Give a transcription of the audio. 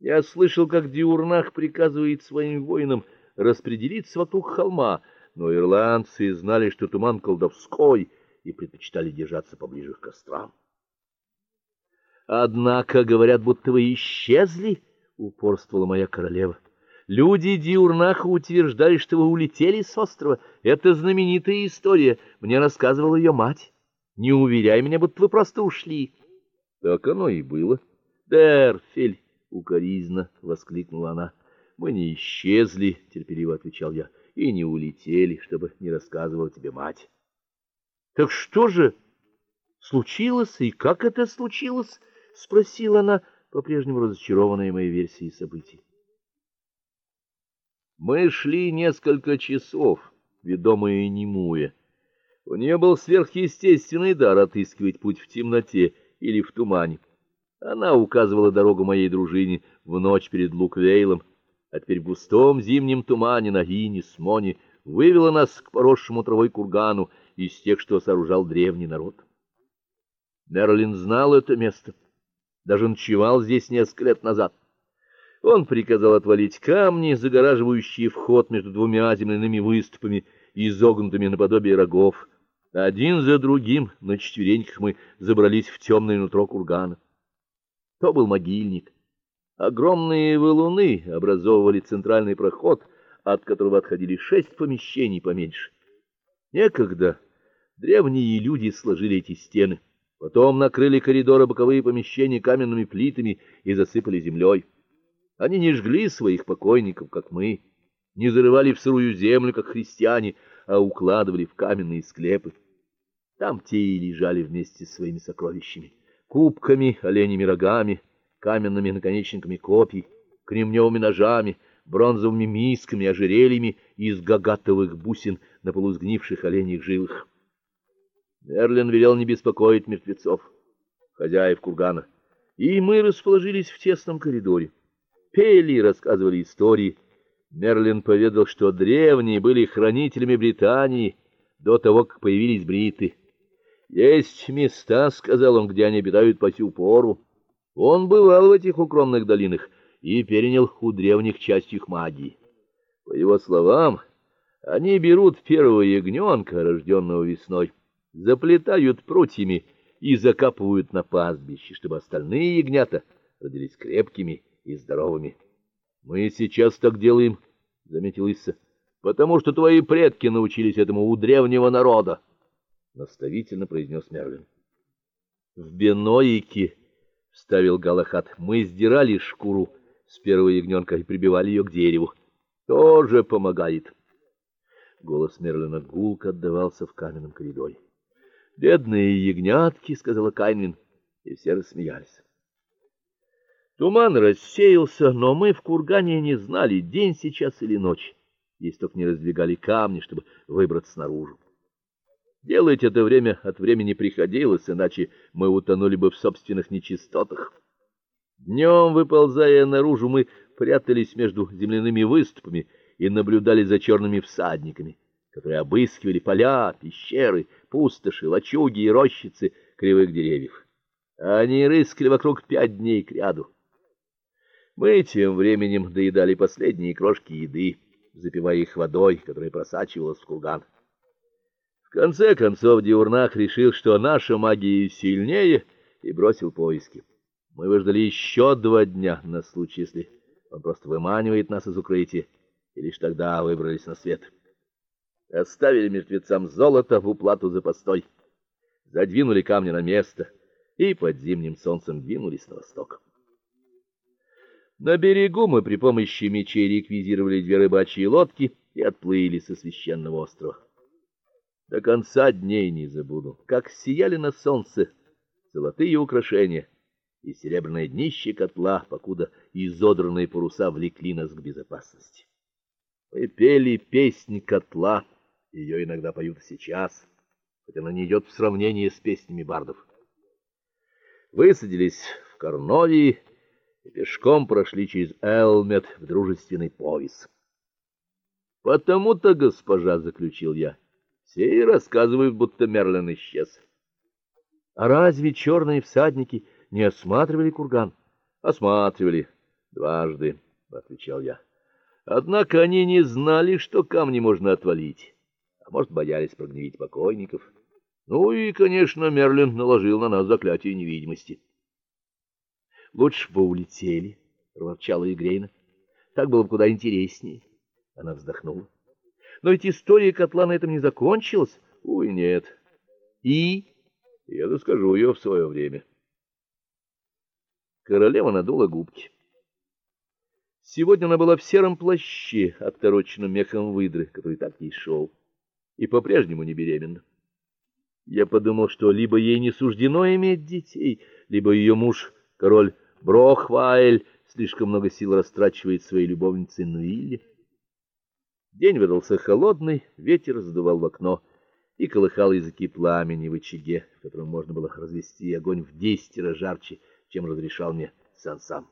Я слышал, как Диурнах приказывает своим воинам распределиться вокруг холма, но ирландцы знали, что туман колдовской, и предпочитали держаться поближе к кострам. Однако говорят, будто вы исчезли, упорствовала моя королева. Люди Диурнаха утверждали, что вы улетели с острова. Это знаменитая история, мне рассказывала ее мать. Не уверяй меня, будто вы просто ушли. Так оно и было. Дерфель укоризно воскликнула она. Мы не исчезли, терпеливо отвечал я, и не улетели, чтобы не рассказывала тебе мать. Так что же случилось и как это случилось? спросила она, по-прежнему разочарованная моей версией событий. Мы шли несколько часов, ведомые Немуя. У нее был сверхъестественный дар отыскивать путь в темноте или в тумане. Она указывала дорогу моей дружине в ночь перед Луквейлом, а теперь в густом зимнем тумане на Гине-Смоне вывела нас к поросшему травой кургану из тех, что сооружал древний народ. Мерлин знал это место, даже ночевал здесь несколько лет назад. Он приказал отвалить камни, загораживающие вход между двумя земляными выступами, изогнутыми наподобие рогов. Один за другим на четвереньках мы забрались в темное нутро кургана. То был могильник. Огромные валуны образовывали центральный проход, от которого отходили шесть помещений поменьше. Некогда древние люди сложили эти стены, потом накрыли коридоры боковые помещения каменными плитами и засыпали землей. Они не жгли своих покойников, как мы, не зарывали в сырую землю, как христиане, а укладывали в каменные склепы. Там те и лежали вместе с своими сокровищами кубками, оленьими рогами, каменными наконечниками копий, кремневыми ножами, бронзовыми мисками, ожерельями из гагатовых бусин на полусгнивших оленьих жилах. Мерлин велел не беспокоить мертвецов, хозяев кургана, и мы расположились в тесном коридоре. Пели, рассказывали истории. Мерлин поведал, что древние были хранителями Британии до того, как появились бриты. Есть места, сказал он, где они обитают по сю пору. Он бывал в этих укромных долинах и перенял у древних часть их магии. По его словам, они берут первого ягненка, рожденного весной, заплетают прутьями и закапывают на пастбище, чтобы остальные ягнята родились крепкими и здоровыми. Мы сейчас так делаем, заметил Исса, потому что твои предки научились этому у древнего народа наставительно произнес Мерлин. В Беноике, вставил Галахат. Мы сдирали шкуру с первого ягненка и прибивали ее к дереву. Тоже помогает. Голос Мерлина гулко отдавался в каменном коридоре. "Бедные ягнятки", сказала Кайнин, и все рассмеялись. Туман рассеялся, но мы в кургане не знали, день сейчас или ночь, если только не раздвигали камни, чтобы выбраться наружу. Делать это время от времени приходилось, иначе мы утонули бы в собственных нечистотах. Днем, выползая наружу, мы прятались между земляными выступами и наблюдали за черными всадниками, которые обыскивали поля, пещеры, пустоши, лачуги и рощицы кривых деревьев. Они рыскали вокруг пять дней кряду. Мы тем временем доедали последние крошки еды, запивая их водой, которая просачивалась в курган. В конце концов Диурнах решил, что наша магия сильнее, и бросил поиски. Мы выждали еще два дня на случай, если он просто выманивает нас из укрытия, и лишь тогда выбрались на свет. Оставили мертвецам золото в уплату за постой, задвинули камни на место и под зимним солнцем двинулись на восток. На берегу мы при помощи мечей реквизировали две рыбачьи лодки и отплыли со священного острова. До конца дней не забуду, как сияли на солнце золотые украшения и серебряное днище котла, покуда изодранные паруса влекли нас к безопасности. Мы пели песни котла, ее иногда поют сейчас, хотя она не идет в сравнении с песнями бардов. Высадились в Корновии и пешком прошли через Элмет в дружественный повис. Потому-то, госпожа, заключил я, все рассказывают, будто Мерлин исчез. А разве черные всадники не осматривали курган? Осматривали, Дважды, отвечал я. Однако они не знали, что камни можно отвалить, а может, боялись прогневить покойников. Ну и, конечно, Мерлин наложил на нас заклятие невидимости. Лучше бы улетели, проворчала Игрейна. Так было бы куда интереснее. Она вздохнула. Но ведь история котла на этом не закончилась. Ой, нет. И я расскажу ее в свое время. Королева надула губки. Сегодня она была в сером плаще, оттороченном мехом выдры, который так ей шел, и по-прежнему не беременна. Я подумал, что либо ей не суждено иметь детей, либо ее муж, король Брохвайль, слишком много сил растрачивает своей любовнице Нуилле. День выдался холодный, ветер задувал в окно и колыхал языки пламени в очаге, в котором можно было развести огонь в десятеро жарче, чем разрешал мне сам сам.